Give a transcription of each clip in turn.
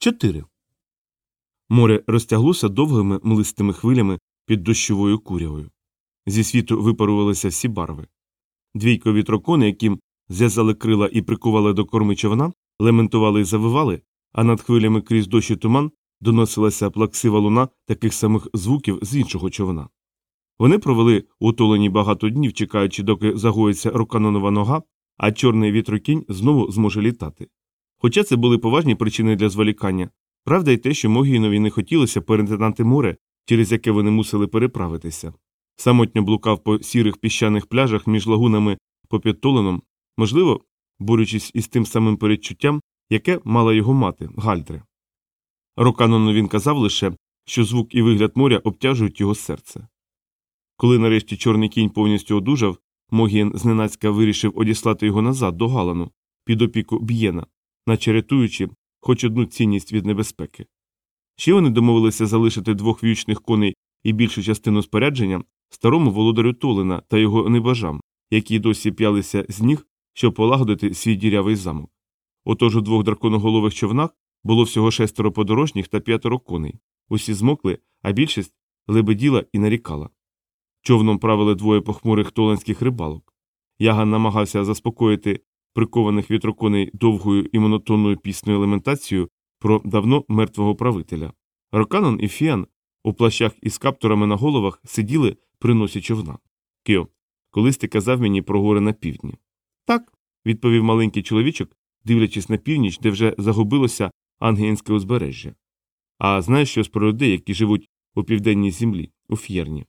Чотири. Море розтяглося довгими млистими хвилями під дощовою курявою. Зі світу випарувалися всі барви. Двійко вітрокони, яким зв'язали крила і прикували до корми човна, лементували і завивали, а над хвилями крізь дощ і туман доносилася плаксива луна таких самих звуків з іншого човна. Вони провели утолені багато днів, чекаючи, доки загоїться руканонова нога, а чорний вітрокінь знову зможе літати. Хоча це були поважні причини для зволікання, правда й те, що Могінові не хотілося перетинати море, через яке вони мусили переправитися. Самотньо блукав по сірих піщаних пляжах між лагунами попід Толином, можливо, борючись із тим самим передчуттям, яке мала його мати Гальдре. Роканону він казав лише, що звук і вигляд моря обтяжують його серце. Коли нарешті чорний кінь повністю одужав, Могієн зненацька вирішив одіслати його назад до Галану під опіку б'єна, наче рятуючи хоч одну цінність від небезпеки. Ще вони домовилися залишити двох в'ючних коней і більшу частину спорядження старому володарю Толина та його небажам, які досі п'ялися з ніг, щоб полагодити свій дірявий замок. Отож у двох драконоголових човнах було всього шестеро подорожніх та п'ятеро коней. Усі змокли, а більшість лебеділа і нарікала. Човном правили двоє похмурих толанських рибалок. Яган намагався заспокоїти прикованих вітроконей довгою і монотонною піснею елементацією про давно мертвого правителя. Роканон і Фіан у плащах із каптурами на головах сиділи при носі човна. Кіо, колись ти казав мені про гори на півдні. Так, відповів маленький чоловічок, дивлячись на північ, де вже загубилося ангієнське узбережжя. А знаєш щось про людей, які живуть у південній землі, у ф'єрні.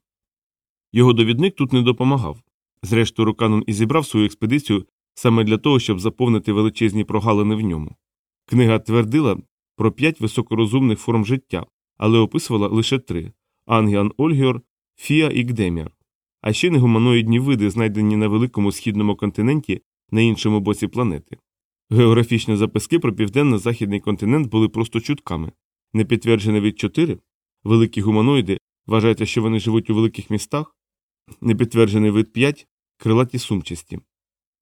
Його довідник тут не допомагав. Зрештою, Роканон і зібрав свою експедицію саме для того, щоб заповнити величезні прогалини в ньому. Книга твердила про п'ять високорозумних форм життя, але описувала лише три Ангіан Ольгіор, Фіа і Гдемір. А ще негуманоїдні види, знайдені на великому східному континенті на іншому боці планети. Географічні записки про південно-західний континент були просто чутками. Не підтверджений від чотири великі гуманоїди вважаєте, що вони живуть у великих містах, непідтверджений вид 5 крилаті сумчасті.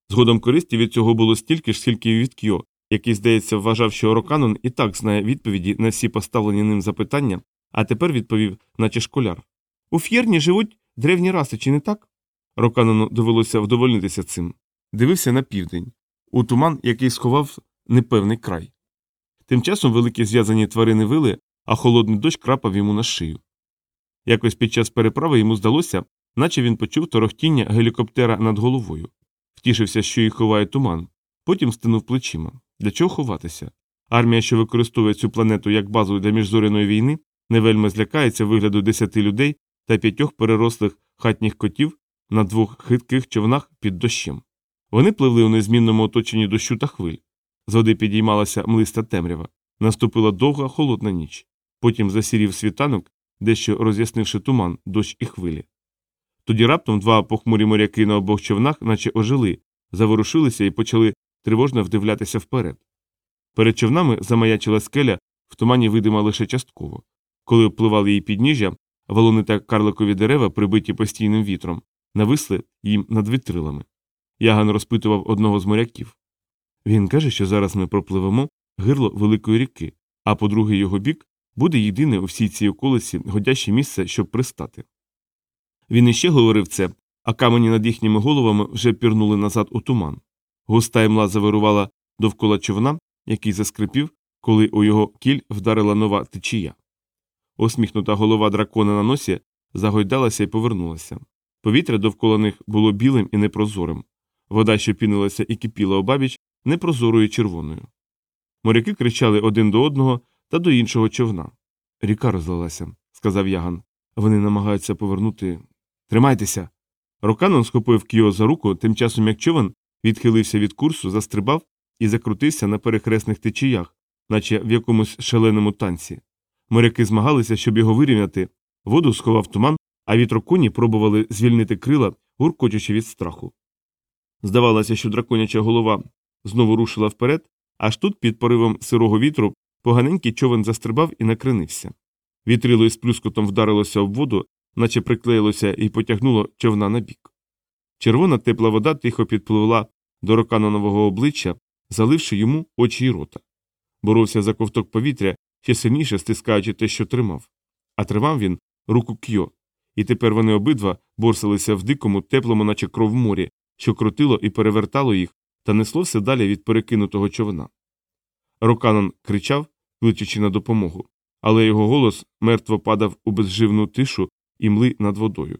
Згодом користі від цього було стільки ж, скільки і від Кьо, який, здається, вважав, що Роканон і так знає відповіді на всі поставлені ним запитання, а тепер відповів, наче школяр. У ф'єрні живуть древні раси, чи не так? Роканону довелося вдовольнитися цим. Дивився на південь, у туман, який сховав непевний край. Тим часом великі зв'язані тварини вили, а холодний дощ крапав йому на шию. Якось під час переправи йому здалося, наче він почув торохтіння гелікоптера над головою. Втішився, що їх ховає туман, потім стинув плечима. Для чого ховатися? Армія, що використовує цю планету як базу для міжзоряної війни, не вельми злякається вигляду десяти людей та п'ятьох перерослих хатніх котів на двох хитких човнах під дощем. Вони пливли у незмінному оточенні дощу та хвиль. З води підіймалася млиста темрява. Наступила довга холодна ніч. Потім засірів світанок, дещо роз'яснивши туман, дощ і хвилі. Тоді раптом два похмурі моряки на обох човнах, наче ожили, заворушилися і почали тривожно вдивлятися вперед. Перед човнами замаячила скеля, в тумані видима лише частково. Коли впливали її підніжжя, валуни та карликові дерева, прибиті постійним вітром, нависли їм над вітрилами. Яган розпитував одного з моряків. Він каже, що зараз ми пропливемо гирло великої ріки, а по другий його бік буде єдине у всій цій околиці годяще місце, щоб пристати. Він іще говорив це, а камені над їхніми головами вже пірнули назад у туман. Густа імла завирувала довкола човна, який заскрипів, коли у його кіль вдарила нова течія. Осміхнута голова дракона на носі загойдалася і повернулася. Повітря довкола них було білим і непрозорим. Вода, що пінилася і кипіла обабіч, непрозорою червоною. Моряки кричали один до одного та до іншого човна. Ріка розлилася, сказав яган. Вони намагаються повернути. Тримайтеся. Роканон схопив Кіо за руку, тим часом як човен відхилився від курсу, застрибав і закрутився на перехресних течіях, наче в якомусь шаленому танці. Моряки змагалися, щоб його вирівняти, воду сховав туман, а вітроконі пробували звільнити крила, гуркочучи від страху. Здавалося, що драконяча голова знову рушила вперед, аж тут, під поривом сирого вітру, поганенький човен застрибав і накренився. Вітрило із плюскотом вдарилося об воду, наче приклеїлося і потягнуло човна на бік. Червона тепла вода тихо підпливла до роканонового обличчя, заливши йому очі й рота. боровся за ковток повітря, ще сильніше стискаючи те, що тримав. А тримав він руку кьо, і тепер вони обидва борсалися в дикому, теплому, наче кров морі, що крутило і перевертало їх, та несло все далі від перекинутого човна. Роканон кричав, кличучи на допомогу, але його голос мертво падав у безживну тишу і мли над водою.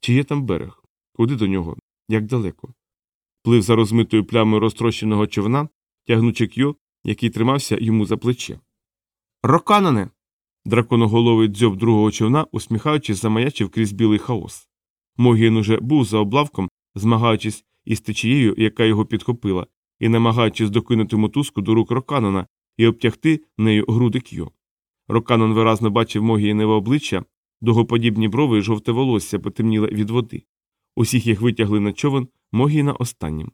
Чи є там берег? Куди до нього? Як далеко? Плив за розмитою плямою розтрощеного човна, тягнучи кьо, який тримався йому за плече. Роканоне. Драконоголовий дзьоб другого човна, усміхаючись, замаячив крізь білий хаос. Могін уже був за облавком, змагаючись із течією, яка його підхопила, і намагаючись докинути мотузку до рук Роканона і обтягти нею груди кьо. Роканон виразно бачив Могієневе обличчя, довгоподібні брови і жовте волосся потемніли від води. Усіх їх витягли на човен, Могіна останнім.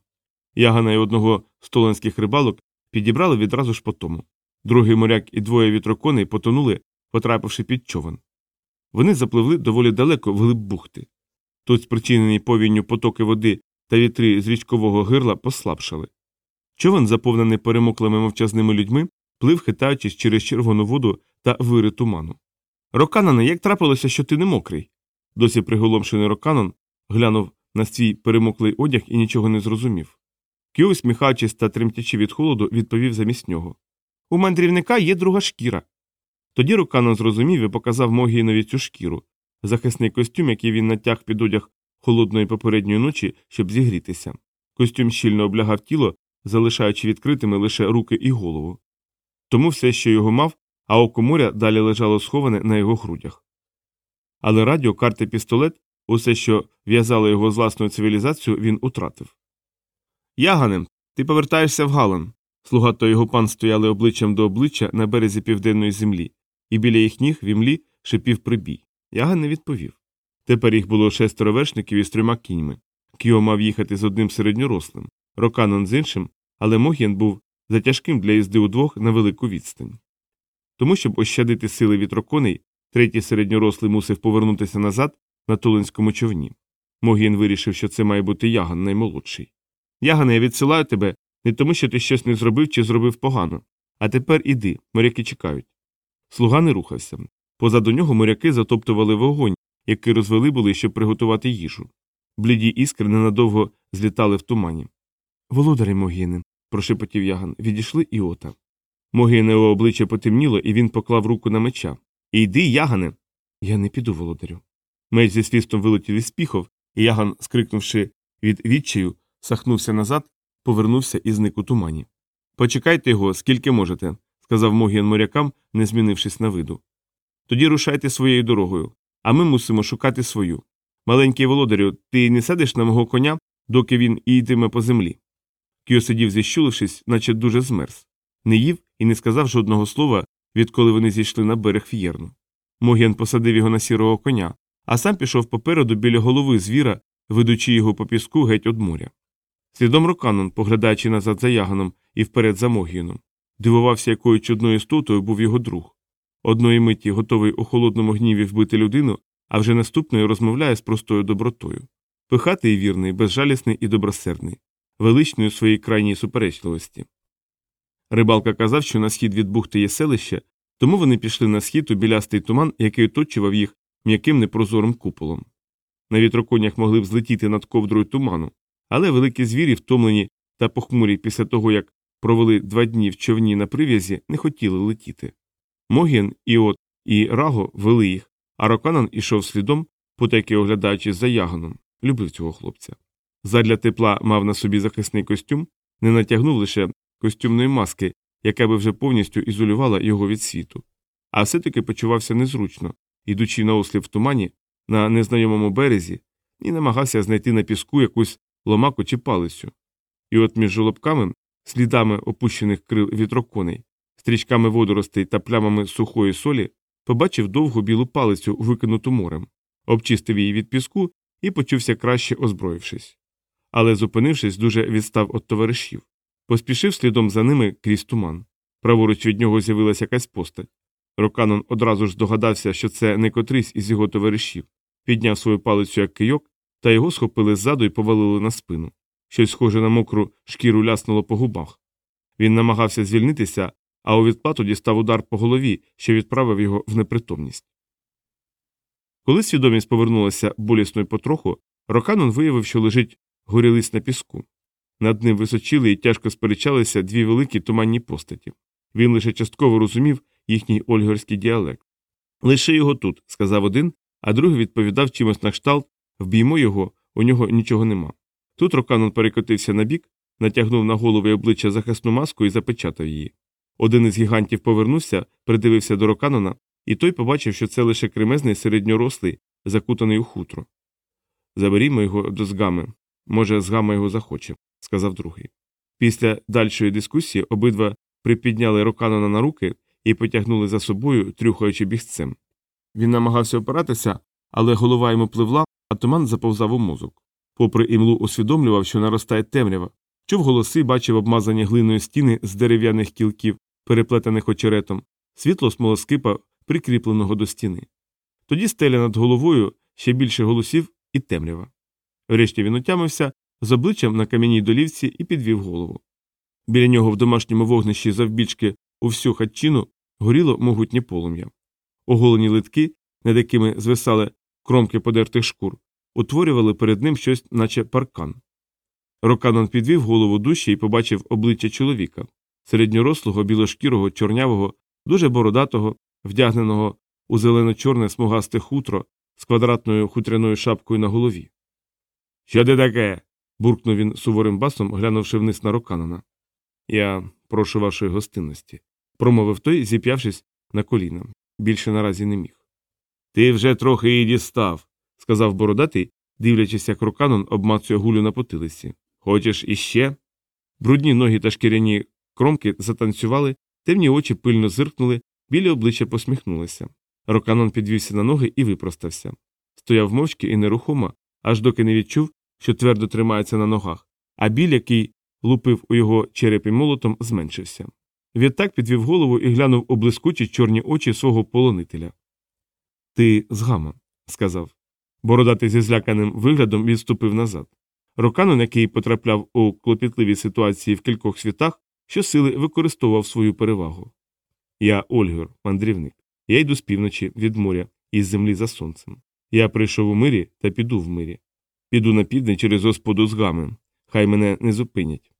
Ягана й одного з толанських рибалок підібрали відразу ж по тому. Другий моряк і двоє вітроконей потонули, потрапивши під човен. Вони запливли доволі далеко вглиб бухти. Тут спричинені повінню потоки води та вітри з річкового гирла послабшали. Човен, заповнений перемоклими мовчазними людьми, плив, хитаючись через червону воду та вири туману. Роканане, як трапилося, що ти не мокрий? Досі приголомшений Роканон глянув на свій перемоклий одяг і нічого не зрозумів. Кю, усміхаючись та тремтячи від холоду, відповів замість нього У мандрівника є друга шкіра. Тоді Роканон зрозумів і показав Могінові цю шкіру, захисний костюм, який він натяг під одяг холодної попередньої ночі, щоб зігрітися. Костюм щільно облягав тіло, залишаючи відкритими лише руки і голову. Тому все, що його мав, а око далі лежало сховане на його грудях. Але радіо, карти, пістолет, усе, що в'язало його з власною цивілізацією, він утратив. Ягане, ти повертаєшся в Галан. Слуга та його пан стояли обличчям до обличчя на березі південної землі, і біля їх ніг в імлі шипів прибій. Яган не відповів. Тепер їх було шестеро вершників із трьома кіньми. Кіо мав їхати з одним середньорослим, Роканон з іншим, але Могін був затяжким для їзди удвох на велику відстань. Тому, щоб ощадити сили вітроконей, третій середньорослий мусив повернутися назад на Тулинському човні. Могін вирішив, що це має бути Яган наймолодший. Ягане, я відсилаю тебе не тому, що ти щось не зробив чи зробив погано. А тепер іди, моряки чекають. Слуга не рухався. Позаду нього моряки затоптували вогонь, який розвели були, щоб приготувати їжу. Бліді іскри ненадовго злітали в тумані. Володарі Могіни, прошепотів яган, відійшли іота. Могиневе обличчя потемніло, і він поклав руку на меча. Іди, ягане. Я не піду, володарю. Меч зі свістом вилетів із піхов, і яган, скрикнувши від відчаю, сахнувся назад, повернувся і зник у тумані. Почекайте його, скільки можете, сказав Могіан морякам, не змінившись на виду. Тоді рушайте своєю дорогою, а ми мусимо шукати свою. Маленький володарю, ти не сядеш на мого коня, доки він і йтиме по землі. Кьо сидів, зіщулившись, наче дуже змерз, не їв і не сказав жодного слова, відколи вони зійшли на берег фієрну. Могіан посадив його на сірого коня, а сам пішов попереду біля голови звіра, ведучи його по піску геть од моря. Слідом Роканон, поглядаючи назад за яганом і вперед за Могіном, дивувався, якою чудною істотою був його друг. Одної миті готовий у холодному гніві вбити людину, а вже наступної розмовляє з простою добротою. Пихатий вірний, безжалісний і добросердний, величний у своїй крайній суперечливості. Рибалка казав, що на схід від бухти є селище, тому вони пішли на схід у білястий туман, який оточував їх м'яким непрозорим куполом. На вітроконях могли б злетіти над ковдрою туману, але великі звірі, втомлені та похмурі після того, як провели два дні в човні на прив'язі, не хотіли летіти. Могін, Іот і Раго вели їх, а Роканан ішов слідом, потайки оглядаючись за яганом, любив цього хлопця. Задля тепла мав на собі захисний костюм, не натягнув лише костюмної маски, яка би вже повністю ізолювала його від світу, а все таки почувався незручно, ідучи на осліп в тумані на незнайомому березі, і намагався знайти на піску якусь ломаку чи палицю. І от між жолобками, слідами опущених крил вітроконей, стрічками водоростей та плямами сухої солі, побачив довгу білу палицю, викинуту морем, обчистив її від піску і почувся краще озброївшись. Але, зупинившись, дуже відстав від товаришів, поспішив слідом за ними крізь туман. Праворуч від нього з'явилася якась постать. Роканон одразу ж догадався, що це не котрийсь із його товаришів, підняв свою палицю як кийок, та його схопили ззаду і повалили на спину. Щось схоже на мокру шкіру ляснуло по губах. Він намагався звільнитися, а у відплату дістав удар по голові, що відправив його в непритомність. Коли свідомість повернулася болісно й потроху, Роканон виявив, що лежить горілиць на піску. Над ним височили і тяжко сперечалися дві великі туманні постаті. Він лише частково розумів їхній ольгерський діалект. Лише його тут, сказав один, а другий відповідав чимось на кшталт вбіймо його, у нього нічого нема. Тут Роканон перекотився на бік, натягнув на голову і обличчя захисну маску і запечатав її. Один із гігантів повернувся, придивився до Роканона, і той побачив, що це лише кремезний середньорослий, закутаний у хутро. Заберімо його до згами. Може, згама його захоче, сказав другий. Після дальшої дискусії обидва припідняли Роканона на руки і потягнули за собою, трюхаючи бігцем. Він намагався опиратися, але голова йому пливла, а туман заповзав у мозок. Попри імлу усвідомлював, що наростає темрява, чув голоси, бачив обмазані глиною стіни з дерев'яних кілків, переплетених очеретом, світло смолоскипа, прикріпленого до стіни. Тоді стеля над головою ще більше голосів і темрява. Врешті він отямився з обличчям на кам'яній долівці і підвів голову. Біля нього в домашньому вогнищі завбільшки у всю хатчину горіло могутнє полум'я. Оголені литки, над якими звисали кромки подертих шкур, утворювали перед ним щось, наче паркан. Роканон підвів голову душі і побачив обличчя чоловіка, середньорослого, білошкірого, чорнявого, дуже бородатого, вдягненого у зелено-чорне смугасте хутро з квадратною хутряною шапкою на голові. Що ти таке? буркнув він суворим басом, глянувши вниз на Роканона. Я прошу вашої гостинності, промовив той, зіп'явшись на коліна. Більше наразі не міг. Ти вже трохи її дістав, сказав бородатий, дивлячись, як Роканон обмацує гулю на потилиці. Хочеш іще? Брудні ноги та шкіряні кромки затанцювали, темні очі пильно зиркнули, білі обличчя посміхнулися. Роканон підвівся на ноги і випростався. Стояв мовчки і нерухомо, аж доки не відчув, що твердо тримається на ногах, а біль, який лупив у його черепі молотом, зменшився. Відтак підвів голову і глянув у блискучі чорні очі свого полонителя. Ти з гама, сказав. Бородатий зі зляканим виглядом відступив назад. Роканон, який потрапляв у клопітливі ситуації в кількох світах, щосили використовував свою перевагу. Я Ольгер, мандрівник. Я йду з півночі від моря із землі за сонцем. Я прийшов у мирі та піду в мирі. Піду на південь через господу з гами. Хай мене не зупинять.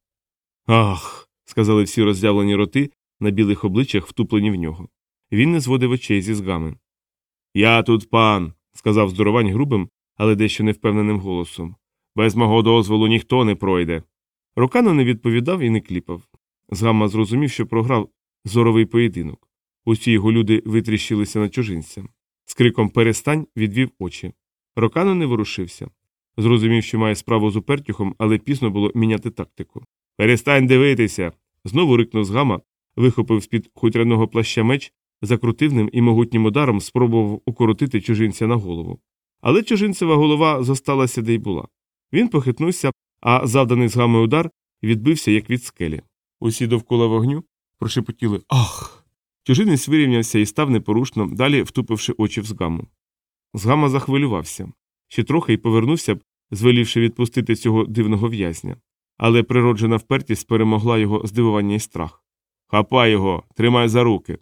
Ах. сказали всі роззявлені роти на білих обличчях, втуплені в нього. Він не зводив очей зі згами. Я тут пан, сказав здоровань грубим, але дещо невпевненим голосом. Без мого дозволу ніхто не пройде. Рокано не відповідав і не кліпав. Згамма зрозумів, що програв зоровий поєдинок. Усі його люди витріщилися на чужинця. З криком Перестань відвів очі. Рокано не ворушився. Зрозумів, що має справу з упертюхом, але пізно було міняти тактику. Перестань дивитися. знову рикнув згама, вихопив з під хутряного плаща меч, закрутив ним і могутнім ударом спробував укоротити чужинця на голову. Але чужинцева голова зосталася де й була. Він похитнувся, а завданий згами удар відбився, як від скелі. Усі довкола вогню прошепотіли Ах. Чужинець вирівнявся і став непорушно, далі втупивши очі в згаму. Згама захвилювався. Ще трохи й повернувся б, звелівши відпустити цього дивного в'язня. Але природжена впертість перемогла його здивування і страх. Хапай його, тримай за руки.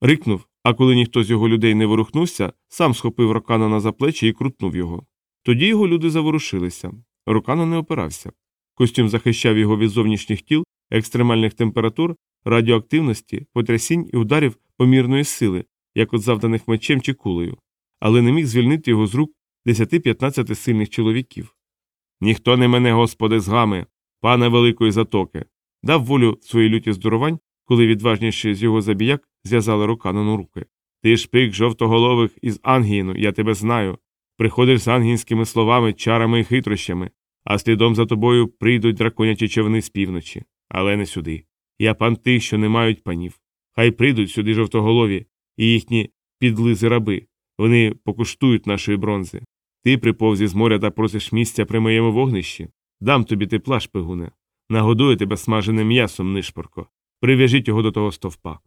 Рикнув, а коли ніхто з його людей не ворухнувся, сам схопив Роканона за плечі і крутнув його. Тоді його люди заворушилися. Рокано не опирався. Костюм захищав його від зовнішніх тіл, екстремальних температур, радіоактивності, потрясінь і ударів помірної сили, як от завданих мечем чи кулею, але не міг звільнити його з рук 10-15 сильних чоловіків. Ніхто не мене, господи, з гами, пана Великої Затоки, дав волю своїй люті здорувань, коли відважніші з його забіяк зв'язали Роканону руки. Ти шпик жовтоголових із Ангіїну, я тебе знаю. Приходиш з ангінськими словами, чарами і хитрощами, а слідом за тобою прийдуть драконячі човни з півночі, але не сюди. Я пан тих, що не мають панів. Хай прийдуть сюди жовтоголові і їхні підлизи раби. Вони покуштують нашої бронзи. Ти приповзі з моря та просиш місця при моєму вогнищі. Дам тобі тепла, шпигуне. Нагодую тебе смаженим м'ясом, нишпорко. Прив'яжіть його до того стовпа.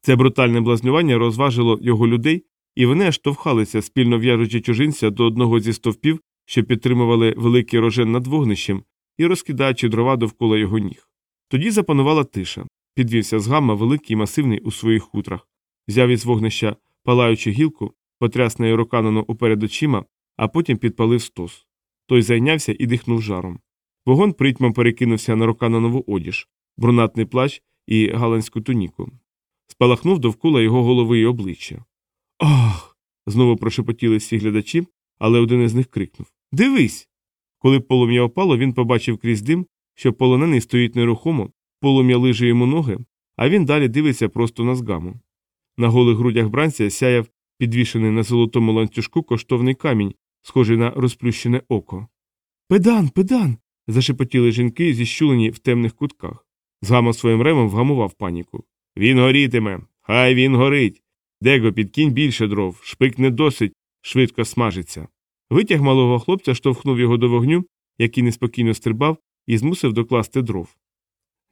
Це брутальне блазнювання розважило його людей, і вони аж товхалися, спільно в'яжучи чужинця до одного зі стовпів, що підтримували великий рожен над вогнищем, і розкидаючи дрова довкола його ніг. Тоді запанувала тиша. підвівся з гамма великий і масивний у своїх хутрах, взяв із вогнища палаючу гілку, потряс нею роканону уперед очима, а потім підпалив стос. Той зайнявся і дихнув жаром. Вогонь притьмом перекинувся на роканонову одіж, брунатний плащ і галанську туніку. Спалахнув довкола його голови і обличчя. Ах. знову прошепотіли всі глядачі, але один із них крикнув Дивись. Коли полум'я опало, він побачив крізь дим, що полонений стоїть нерухомо, полум'я лиже йому ноги, а він далі дивиться просто на згаму. На голих грудях бранця сяяв підвішений на золотому ланцюжку коштовний камінь, схожий на розплющене око. Педан, педан. зашепотіли жінки, зіщулені в темних кутках. Згама своїм ремом вгамував паніку. Він горітиме, хай він горить. Дего, підкинь більше дров, шпик не досить, швидко смажиться. Витяг малого хлопця штовхнув його до вогню, який неспокійно стрибав, і змусив докласти дров.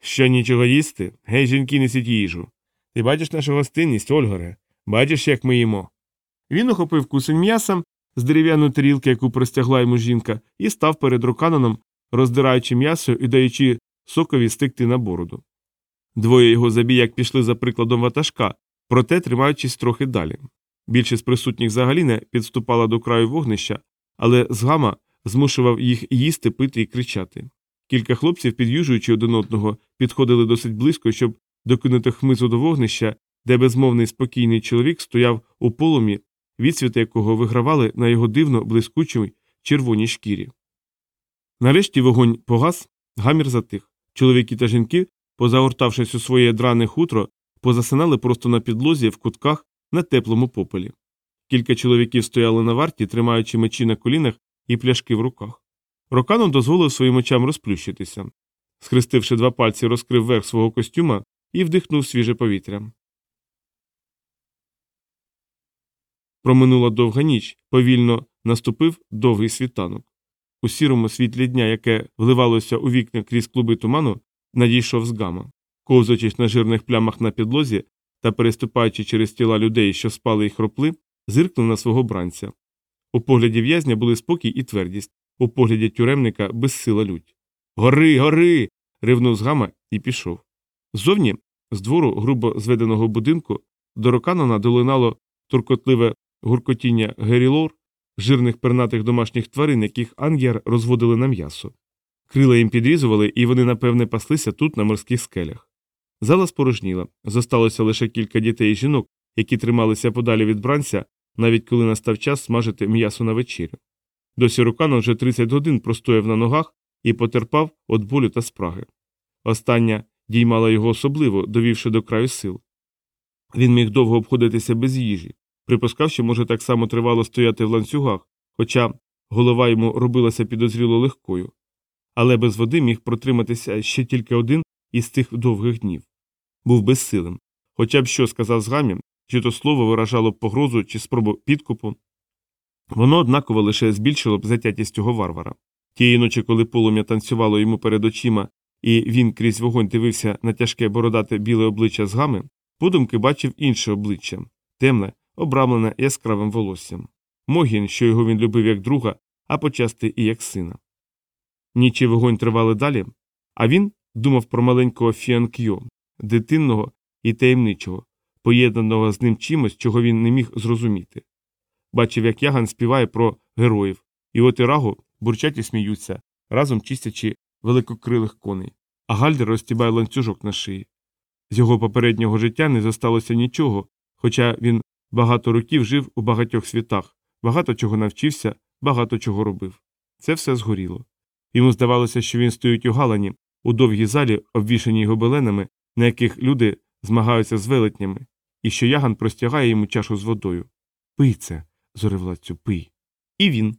Що нічого їсти? Гей, жінки, несіть їжу. Ти бачиш нашу гостинність, Ольгоре? Бачиш, як ми їмо. Він охопив кусень м'яса з дерев'яної тарілки, яку простягла йому жінка, і став перед руканоном, роздираючи м'ясо і даючи сокові стекти на бороду. Двоє його забіяк пішли за прикладом ватажка, проте тримаючись трохи далі. Більшість присутніх взагалі не підступала до краю вогнища, але згама змушував їх їсти, пити і кричати. Кілька хлопців, під'южуючи один одного, підходили досить близько, щоб докинути хмизу до вогнища, де безмовний спокійний чоловік стояв у полумі, відсвіти якого вигравали на його дивно блискучій червоній шкірі. Нарешті вогонь погас, гамір затих. Чоловіки та жінки, позагортавшись у своє дране хутро, позасинали просто на підлозі в кутках на теплому попелі. Кілька чоловіків стояли на варті, тримаючи мечі на колінах і пляшки в руках. Роканон дозволив своїм очам розплющитися. Схрестивши два пальці, розкрив верх свого костюма і вдихнув свіже повітря. Проминула довга ніч, повільно наступив довгий світанок. У сірому світлі дня, яке вливалося у вікна крізь клуби туману, надійшов з гама. Ковзаючись на жирних плямах на підлозі та переступаючи через тіла людей, що спали і хропли, зиркнув на свого бранця. У погляді в'язня були спокій і твердість, у погляді тюремника безсила лють. Гори, гори. ривнув з гама і пішов. Ззовні, з двору грубо зведеного будинку, до Роканона долинало туркотливе гуркотіння герілор, жирних пернатих домашніх тварин, яких ангер розводили на м'ясо. Крила їм підрізували, і вони, напевне, паслися тут, на морських скелях. Зала спорожніла, зосталося лише кілька дітей і жінок, які трималися подалі від бранця, навіть коли настав час смажити м'ясо на вечерю. Досі Руканон вже 30 годин простояв на ногах і потерпав від болю та спраги. Остання діймала його особливо, довівши до краю сил. Він міг довго обходитися без їжі, припускав, що може так само тривало стояти в ланцюгах, хоча голова йому робилася підозріло легкою, але без води міг протриматися ще тільки один із тих довгих днів. Був безсилим. Хоча б що сказав згамі, чи то слово виражало б погрозу чи спробу підкупу, воно однаково лише збільшило б затятість цього варвара. Тієї ночі, коли полум'я танцювало йому перед очима, і він крізь вогонь дивився на тяжке бородате біле обличчя згами, подумки бачив інше обличчя темне, обрамлене яскравим волоссям. Могін, що його він любив як друга, а почасти і як сина. Ніч і вогонь тривали далі, а він думав про маленького Фіанкйо, дитинного і таємничого, поєднаного з ним чимось, чого він не міг зрозуміти. Бачив, як яган співає про героїв, і от і рагу бурчать і сміються, разом чистячи великокрилих коней, а Гальдер розтібає ланцюжок на шиї. З його попереднього життя не зосталося нічого, хоча він багато років жив у багатьох світах, багато чого навчився, багато чого робив. Це все згоріло. Йому здавалося, що він стоїть у галані, у довгій залі, обвішаній гобеленами, на яких люди змагаються з велетнями, і що яган простягає йому чашу з водою. Пий це, зоревладцю, пий. І він